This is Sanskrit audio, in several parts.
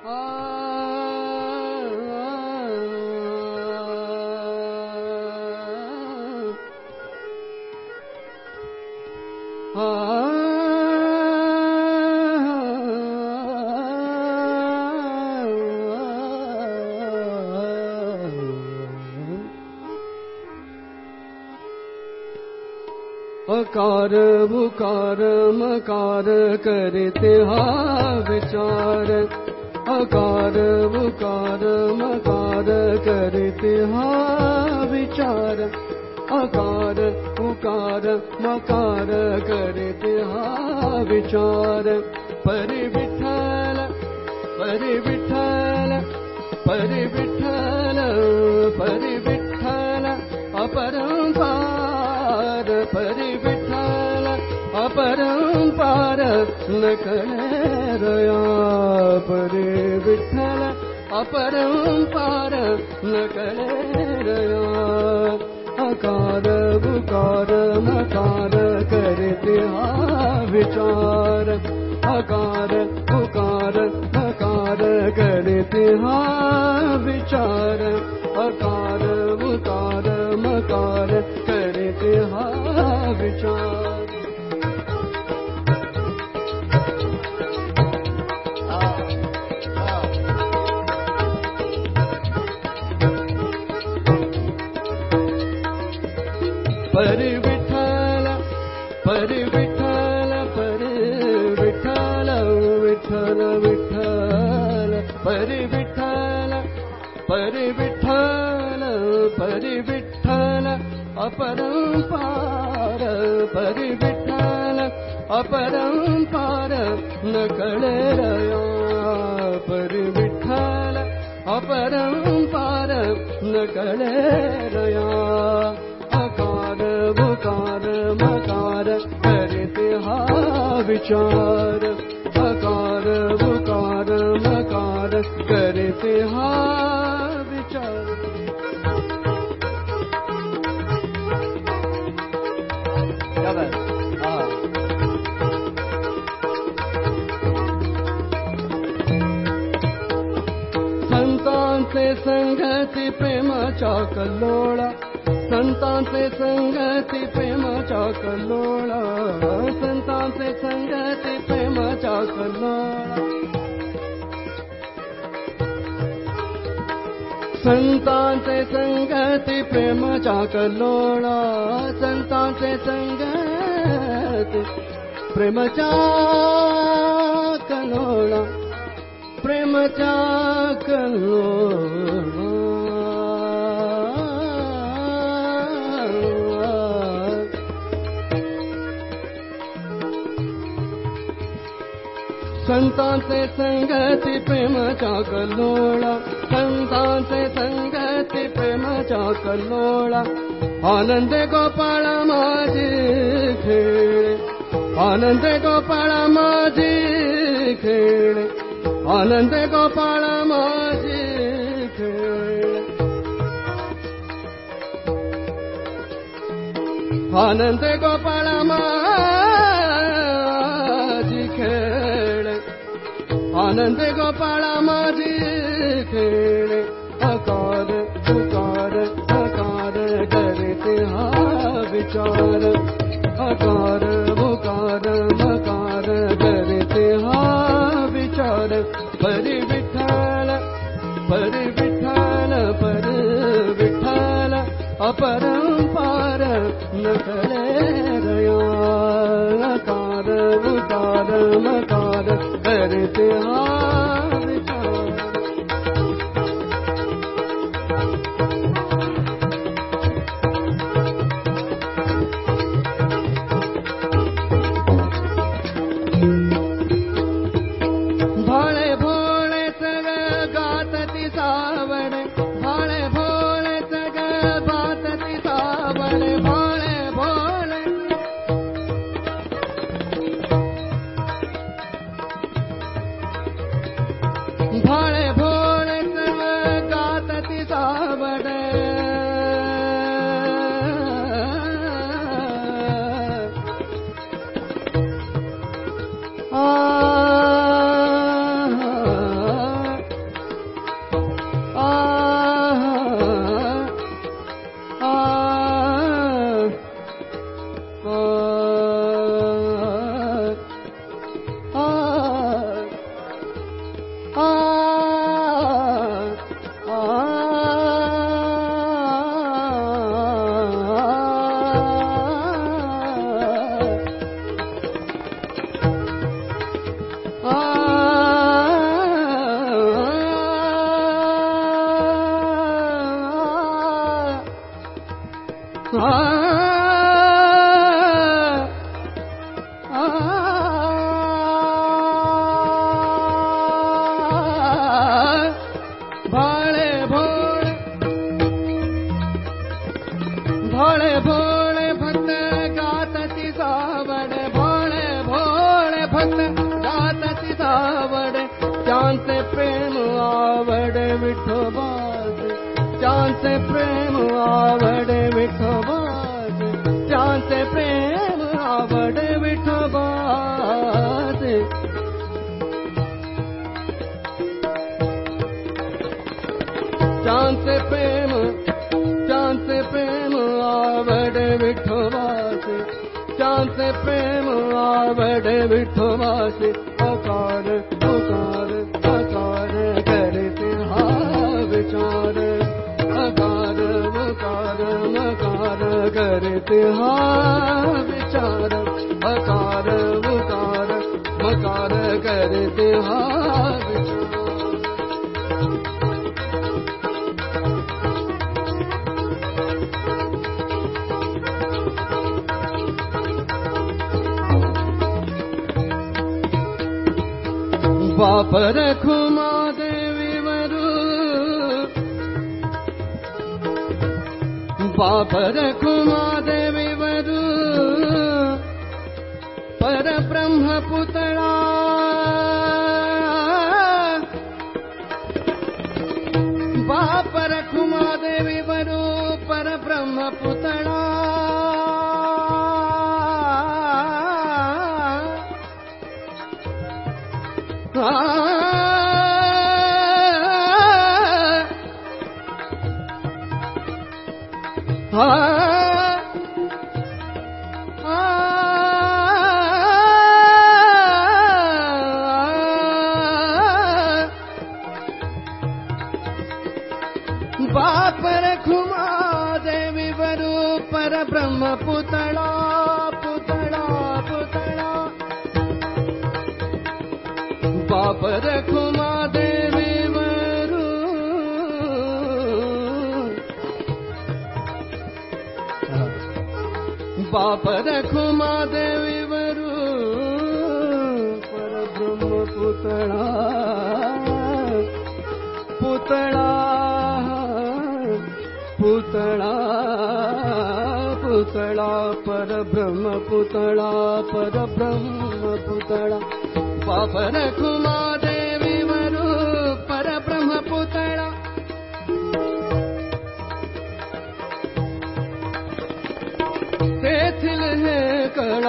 अकार बुकार मकार करते हा विचार। अकार बुकार मकार करते विचार। अकार उकार मकार करते हा विचार। परि विठ्ठल परि विठ्ठल परि विठ्ठल परि अपरम्पार कणरया परे न कणरया अकार बुकार मकार विचार। अकार बुकार मकार करते हा विचार। अकार बुकार मकार करते हा परि विठ्ठल परि विठ्ठल अपरम्पार परि विठ्ठल अपरम्पार न कळरया परि विठ्ठल अपरम्पार न कळरया अकार बुकार मकार करते हा विचार। अकार बुकार मकार करते हा संतांचे संगती प्रेमाच्या कल्लोळा संतांचे संगती प्रेमाच्या कल्लोळा संतांचे संगती प्रेमाच्या कल्लोळा संतांचे संगती प्रेमाच्या कल्लोळा संतांचे संगती प्रेमाच्या कल्लोळा प्रेमाच्या कल्लोळा संतांचे संगती प्रेमाच्या कल्लोळा संतांचे संगती प्रेमाच्या कल्लोळा आनंद गोपाळ माझी खेळ आनंद गोपाळ माझी खेळ आनंद गोपाळ खेळ आनंद गोपाळ माझी खेळ आनंद गोपाळ माझी खेळ अकार पुकार अकार करते हा विचार। अकार बुकार मकार हा विचार परि विठ्ठल परि विठ्ठल परि विठ्ठल अपरंपार न कळरया अकार बुकार मकार करते हा One भोले भोले भक्त गातति सावण, भोले भोले भक्त गातति सावड़ चाँद से प्रेम आवड़ मिठो बाज चाँद से प्रेम आवड़ मिठो बाज चाँद से प्रेम आवड़ मिठो बाज। चाँद से प्रेम आवडे विठोबाज चांसे प्रेम आवडे विठोबाज अकार पुकार अकार करते हा विचार अकार मकार मकार करते हा विचार अकार मुकार मकार करते हा विचार रखुमा देवी वरु बाप रखुमा देवी वरु पर ब्रह्म पुतळा बाप रखुमा देवी वरु पर बापर खुमा देवी वरु पर ब्रह्म पुतळा पुतळा पर ब्रह्म पुतळा पर ब्रह्म पुतळा बापर खुमा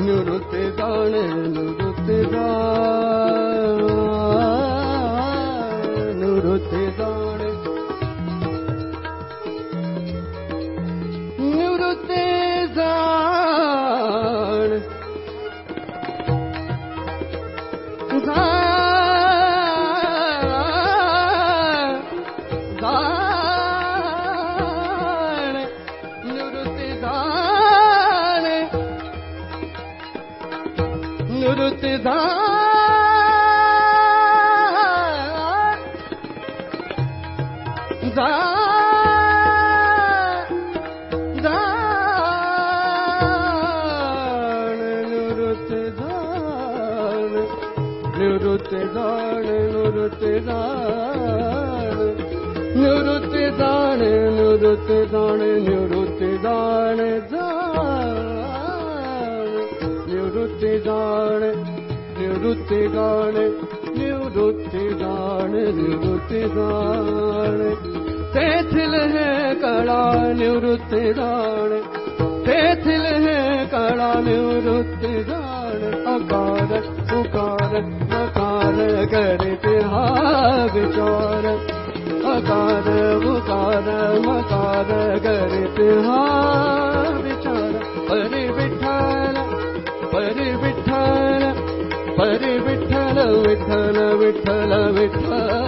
ਨਿਰੁਤੇ ਦਾਣੇ ਨਿਰੁਤੇ ਦਾਣੇ निवृत्ती जाणे निवृत्ती जाणे निवृत्ती जाणे निवृत्ती जाणे निवृत्ती जाणे जाणे निवृत्ती जाणे निवृत्ती जाणे निवृत्ती जाणे निवृत्ती जाणे तेथिल हे कळा निवृत्ती जाणे तेथिल हे कळा निवृत्ती जाणे अकार उकार विचार अकार उकार मकार विचार परि विठ्ठल परि विठ्ठल परि विठ्ठल विठ्ठल विठ्ठल विठ्ठल।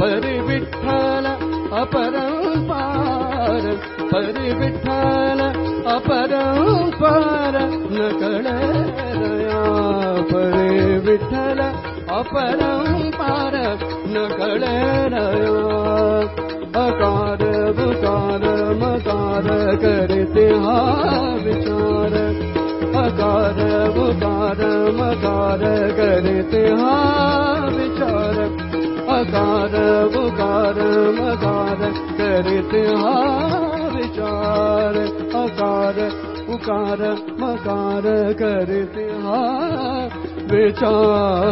परि विठ्ठल अपरंपार परि। विठ्ठल अपरम्पार न परे विठ्ठल अपरम्पार न कळया अकार बुकार मकार करते हा विचार। अकार बुकार मकार करते हा विचार। अकार बुकार मकार करते हा विचार। अकार उकार मकार करते हा विचार।